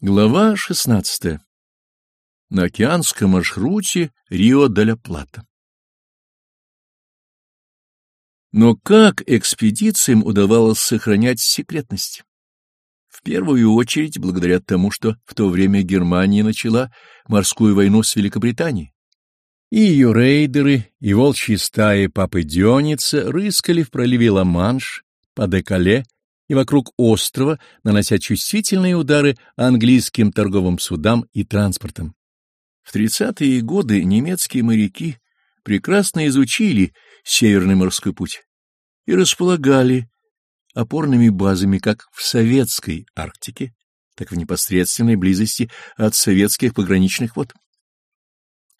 Глава 16. На океанском маршруте Рио-де-ля-Плата. Но как экспедициям удавалось сохранять секретность? В первую очередь благодаря тому, что в то время Германия начала морскую войну с Великобританией. И ее рейдеры, и волчьи стаи Папы Дионица рыскали в проливе Ла-Манш, по Декале и вокруг острова, нанося чувствительные удары английским торговым судам и транспортам. В 30-е годы немецкие моряки прекрасно изучили Северный морской путь и располагали опорными базами как в советской Арктике, так и в непосредственной близости от советских пограничных вод.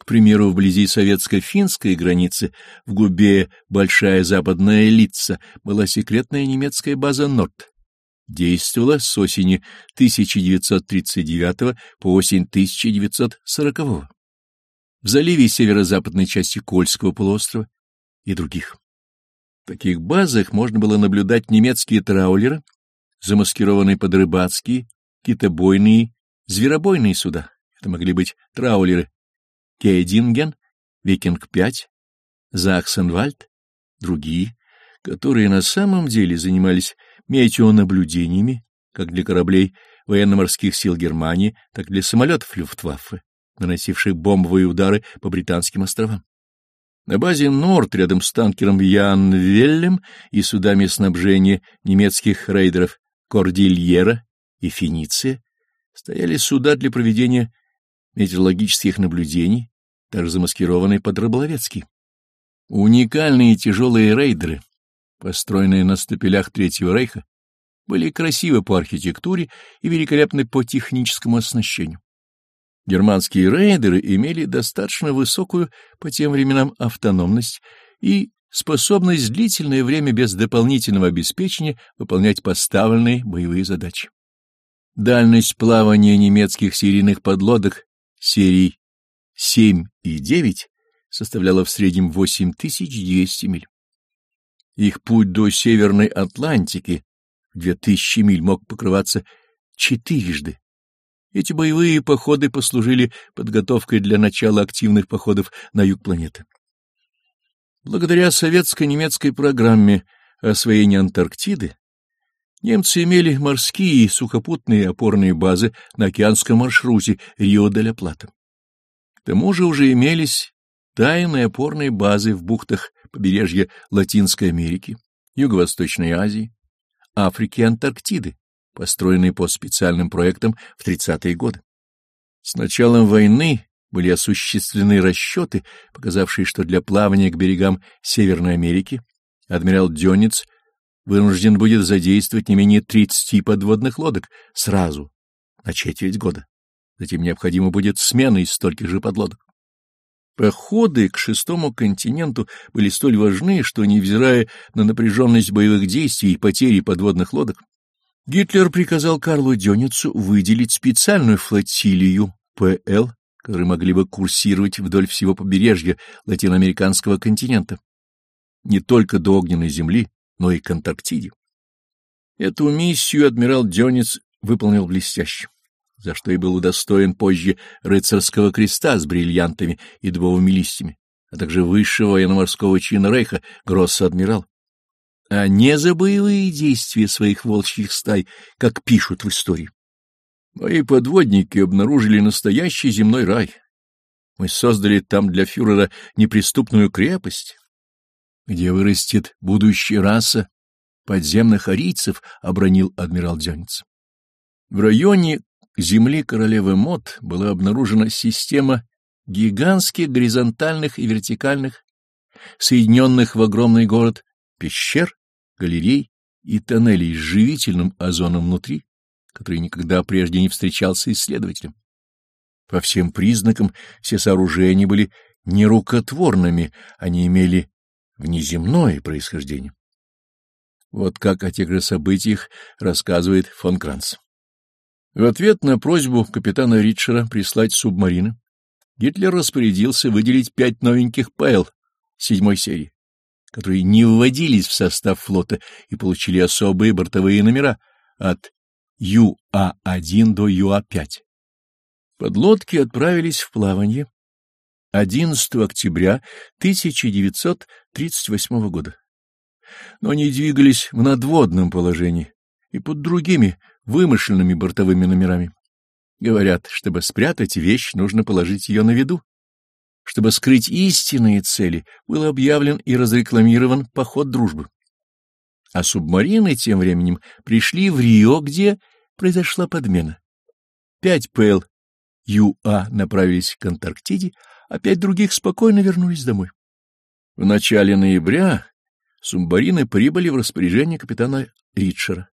Примеру, вблизи советско-финской границы, в губе Большая Западная Лица, была секретная немецкая база НОТ. Действовала с осени 1939 по осень 1940 в заливе северо-западной части Кольского полуострова и других. В таких базах можно было наблюдать немецкие траулеры, замаскированные под рыбацкие, китобойные, зверобойные суда. Это могли быть траулеры Кейдинген, Викинг-5, Захсенвальд, другие, которые на самом деле занимались метеонаблюдениями, как для кораблей военно-морских сил Германии, так и для самолетов Люфтваффе, наносивших бомбовые удары по британским островам. На базе Норд рядом с танкером Ян Веллем и судами снабжения немецких рейдеров Кордильера и Финиция стояли суда для проведения метеорологических наблюдений, также замаскированные под рыболовецкие. Уникальные тяжелые рейдеры, построенные на стапелях Третьего Рейха, были красивы по архитектуре и великолепны по техническому оснащению. Германские рейдеры имели достаточно высокую по тем временам автономность и способность длительное время без дополнительного обеспечения выполнять поставленные боевые задачи. Дальность плавания немецких серийных подлодок серий 7 и 9 составляла в среднем 8200 миль. Их путь до Северной Атлантики в 2000 миль мог покрываться четырежды. Эти боевые походы послужили подготовкой для начала активных походов на юг планеты. Благодаря советско-немецкой программе освоения Антарктиды немцы имели морские и сухопутные опорные базы на океанском маршруте Рио-де-ля-Плата. К тому же уже имелись тайные опорные базы в бухтах побережья Латинской Америки, Юго-Восточной Азии, Африки и Антарктиды, построенные по специальным проектам в 30-е годы. С началом войны были осуществлены расчеты, показавшие, что для плавания к берегам Северной Америки адмирал Дёнец вынужден будет задействовать не менее 30 подводных лодок сразу, на четверть года. Затем необходимо будет смена из стольких же подлодок. Походы к шестому континенту были столь важны, что, невзирая на напряженность боевых действий и потери подводных лодок, Гитлер приказал Карлу Дёницу выделить специальную флотилию ПЛ, которые могли бы курсировать вдоль всего побережья латиноамериканского континента, не только до огненной земли, но и к Антарктиде. Эту миссию адмирал Дёниц выполнил блестяще за что и был удостоен позже рыцарского креста с бриллиантами и дубовыми листьями, а также высшего военно-морского чина Рейха Гросс-адмирал. А не за боевые действия своих волчьих стай, как пишут в истории. Мои подводники обнаружили настоящий земной рай. Мы создали там для фюрера неприступную крепость, где вырастет будущая раса подземных арийцев, — обронил адмирал Дёнец. В районе земли королевы Мод была обнаружена система гигантских горизонтальных и вертикальных, соединенных в огромный город пещер, галерей и тоннелей с живительным озоном внутри, который никогда прежде не встречался исследователям. По всем признакам все сооружения были нерукотворными, они имели внеземное происхождение. Вот как о тех же событиях рассказывает фон Кранц. В ответ на просьбу капитана Ритшера прислать субмарины, Гитлер распорядился выделить пять новеньких ПЛ седьмой серии, которые не вводились в состав флота и получили особые бортовые номера от ЮА-1 до ЮА-5. Подлодки отправились в плавание 11 октября 1938 года. Но они двигались в надводном положении и под другими вымышленными бортовыми номерами. Говорят, чтобы спрятать вещь, нужно положить ее на виду. Чтобы скрыть истинные цели, был объявлен и разрекламирован поход дружбы. А субмарины тем временем пришли в Рио, где произошла подмена. Пять ПЛ ЮА направились к Антарктиде, а пять других спокойно вернулись домой. В начале ноября субмарины прибыли в распоряжение капитана Ритшера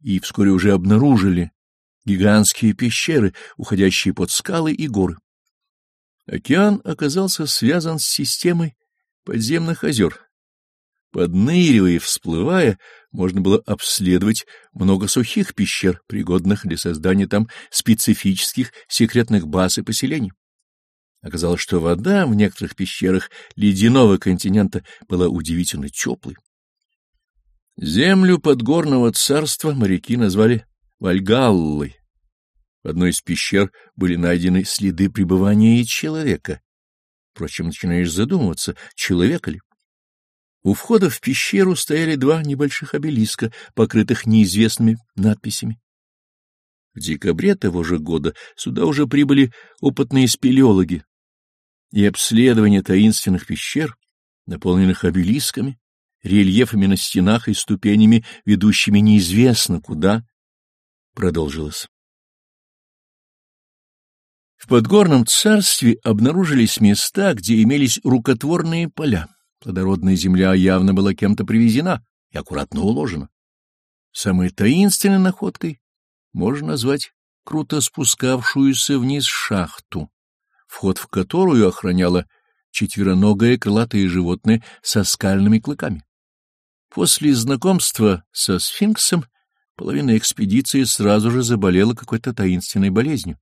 и вскоре уже обнаружили гигантские пещеры, уходящие под скалы и горы. Океан оказался связан с системой подземных озер. Подныривая и всплывая, можно было обследовать много сухих пещер, пригодных для создания там специфических секретных баз и поселений. Оказалось, что вода в некоторых пещерах ледяного континента была удивительно теплой. Землю подгорного царства моряки назвали Вальгаллой. В одной из пещер были найдены следы пребывания человека. Впрочем, начинаешь задумываться, человека ли? У входа в пещеру стояли два небольших обелиска, покрытых неизвестными надписями. В декабре того же года сюда уже прибыли опытные спелеологи, и обследование таинственных пещер, наполненных обелисками, рельефами на стенах и ступенями, ведущими неизвестно куда, продолжилось. В подгорном царстве обнаружились места, где имелись рукотворные поля. Плодородная земля явно была кем-то привезена и аккуратно уложена. Самой таинственной находкой можно назвать круто спускавшуюся вниз шахту, вход в которую охраняло четвероногое крылатое животное со скальными клыками. После знакомства со сфинксом половина экспедиции сразу же заболела какой-то таинственной болезнью,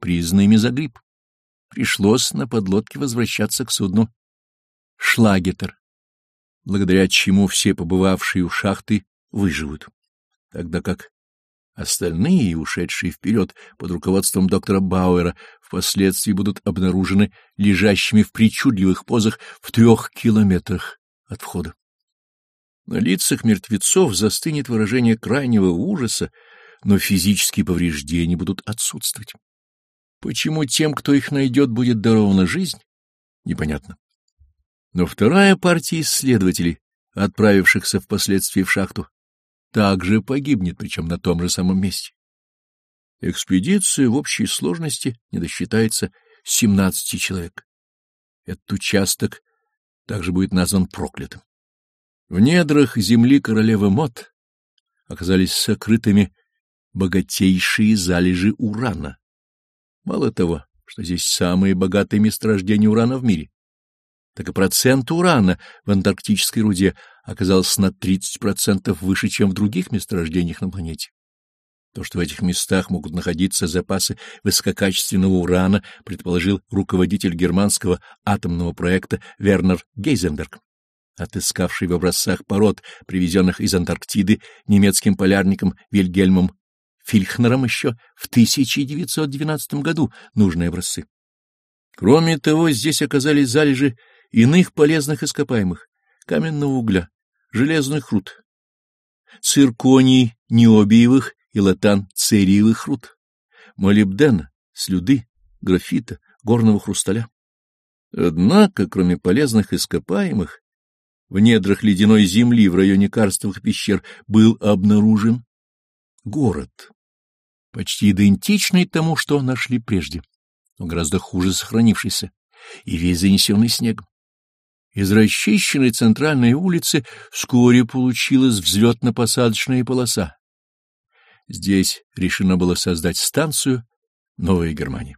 признанной мезогрипп. Пришлось на подлодке возвращаться к судну Шлагетер, благодаря чему все побывавшие у шахты выживут, тогда как остальные, ушедшие вперед под руководством доктора Бауэра, впоследствии будут обнаружены лежащими в причудливых позах в трех километрах от входа. На лицах мертвецов застынет выражение крайнего ужаса, но физические повреждения будут отсутствовать. Почему тем, кто их найдет, будет дарована жизнь, непонятно. Но вторая партия исследователей, отправившихся впоследствии в шахту, также погибнет, причем на том же самом месте. Экспедиция в общей сложности не досчитается 17 человек. Этот участок также будет назван проклятым. В недрах земли королевы Мот оказались сокрытыми богатейшие залежи урана. Мало того, что здесь самые богатые месторождения урана в мире, так и процент урана в антарктической руде оказался на 30% выше, чем в других месторождениях на планете. То, что в этих местах могут находиться запасы высококачественного урана, предположил руководитель германского атомного проекта Вернер Гейзенберг отыскавший в образцах пород, привезенных из Антарктиды немецким полярником Вильгельмом Фильхнером еще в 1912 году нужные образцы. Кроме того, здесь оказались залежи иных полезных ископаемых — каменного угля, железных руд, цирконий необиевых и латан цериевых руд, молибдена, слюды, графита, горного хрусталя. Однако, кроме полезных ископаемых, в недрах ледяной земли в районе карстовых пещер был обнаружен город, почти идентичный тому, что нашли прежде, но гораздо хуже сохранившийся и весь занесенный снегом. Из расчищенной центральной улицы вскоре получилась взлетно-посадочная полоса. Здесь решено было создать станцию Новая Германия.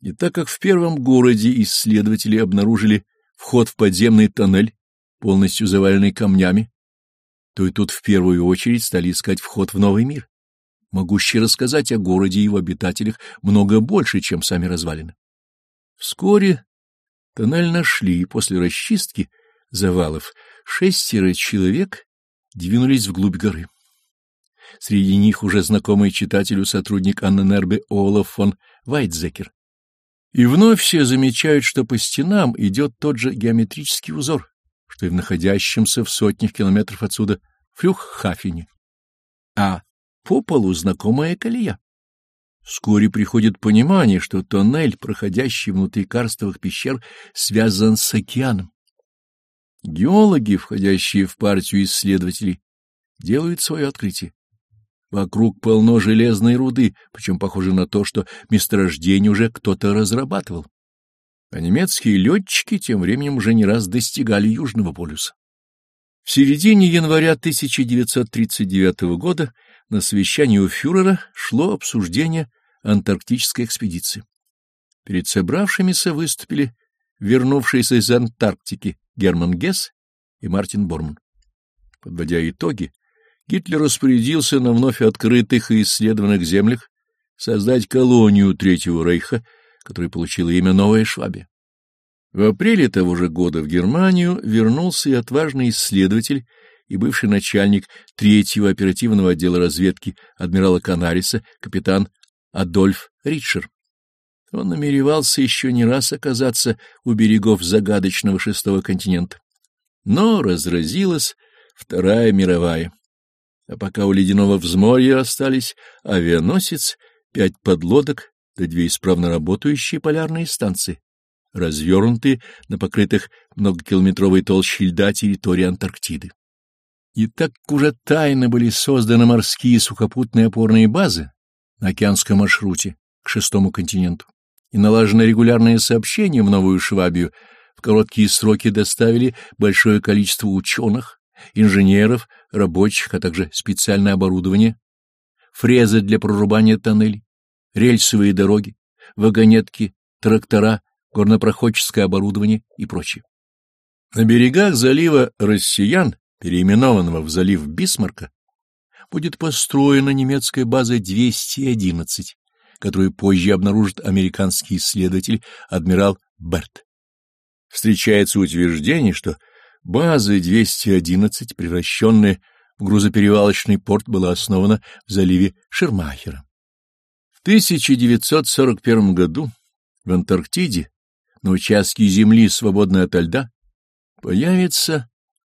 И так как в первом городе исследователи обнаружили вход в подземный тоннель, полностью заваленный камнями, то и тут в первую очередь стали искать вход в новый мир, могущий рассказать о городе и его обитателях много больше, чем сами развалины. Вскоре тоннель нашли, и после расчистки завалов шестеро человек двинулись вглубь горы. Среди них уже знакомый читателю сотрудник Анненербе Олаф фон Вайтзекер. И вновь все замечают, что по стенам идет тот же геометрический узор, что и в находящемся в сотнях километров отсюда Фрюххафене. А по полу знакомая колея. Вскоре приходит понимание, что тоннель, проходящий внутри карстовых пещер, связан с океаном. Геологи, входящие в партию исследователей, делают свое открытие. Вокруг полно железной руды, причем похоже на то, что месторождение уже кто-то разрабатывал. А немецкие летчики тем временем уже не раз достигали Южного полюса. В середине января 1939 года на совещании у фюрера шло обсуждение антарктической экспедиции. Перед собравшимися выступили вернувшиеся из Антарктики Герман Гесс и Мартин Борман. Подводя итоги, Гитлер распорядился на вновь открытых и исследованных землях создать колонию Третьего Рейха, которая получила имя Новая Швабия. В апреле того же года в Германию вернулся и отважный исследователь и бывший начальник Третьего оперативного отдела разведки адмирала Канариса, капитан Адольф Ритшер. Он намеревался еще не раз оказаться у берегов загадочного шестого континента. Но разразилась Вторая мировая. А пока у ледяного взморья остались авианосец, пять подлодок да две исправно работающие полярные станции, развернутые на покрытых многокилометровой толщей льда территории Антарктиды. И так уже тайно были созданы морские сухопутные опорные базы на океанском маршруте к шестому континенту, и налажено регулярное сообщение в Новую Швабию, в короткие сроки доставили большое количество ученых, инженеров, рабочих, а также специальное оборудование, фрезы для прорубания тоннелей, рельсовые дороги, вагонетки, трактора, горнопроходческое оборудование и прочее. На берегах залива Россиян, переименованного в залив Бисмарка, будет построена немецкая база 211, которую позже обнаружит американский исследователь адмирал Берт. Встречается утверждение, что База 211, превращенная в грузоперевалочный порт, была основана в заливе Шермахера. В 1941 году в Антарктиде, на участке земли, свободной от льда, появится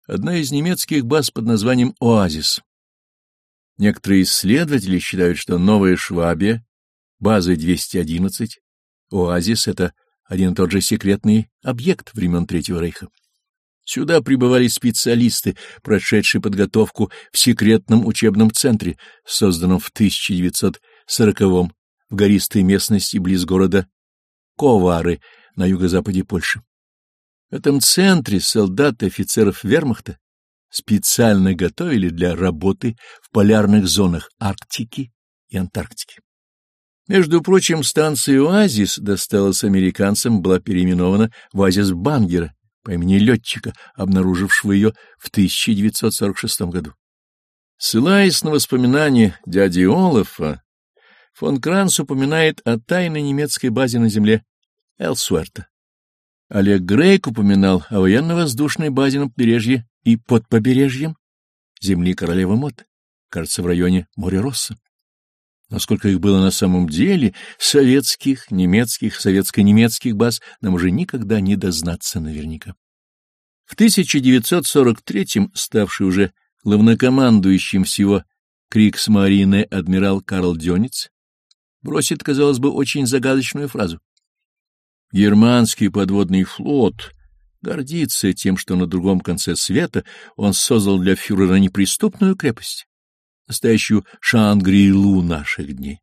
одна из немецких баз под названием «Оазис». Некоторые исследователи считают, что Новая Швабия, база 211, «Оазис» — это один и тот же секретный объект времен Третьего Рейха. Сюда прибывали специалисты, прошедшие подготовку в секретном учебном центре, созданном в 1940-м в гористой местности близ города Ковары на юго-западе Польши. В этом центре солдаты офицеров вермахта специально готовили для работы в полярных зонах Арктики и Антарктики. Между прочим, станция «Оазис» досталась американцам, была переименована в «Оазис Бангера», по имени летчика, обнаружившего ее в 1946 году. Ссылаясь на воспоминания дяди Олафа, фон Кранц упоминает о тайной немецкой базе на земле Элсуэрта. Олег Грейк упоминал о военно-воздушной базе на побережье и под побережьем земли королевы Мот, кажется, в районе моря Росса. Насколько их было на самом деле, советских, немецких, советско-немецких баз нам уже никогда не дознаться наверняка. В 1943-м, ставший уже главнокомандующим всего Крикс-Марине адмирал Карл Дёниц, бросит, казалось бы, очень загадочную фразу. Германский подводный флот гордится тем, что на другом конце света он создал для фюрера неприступную крепость настоящую Шангри-Лу наших дней.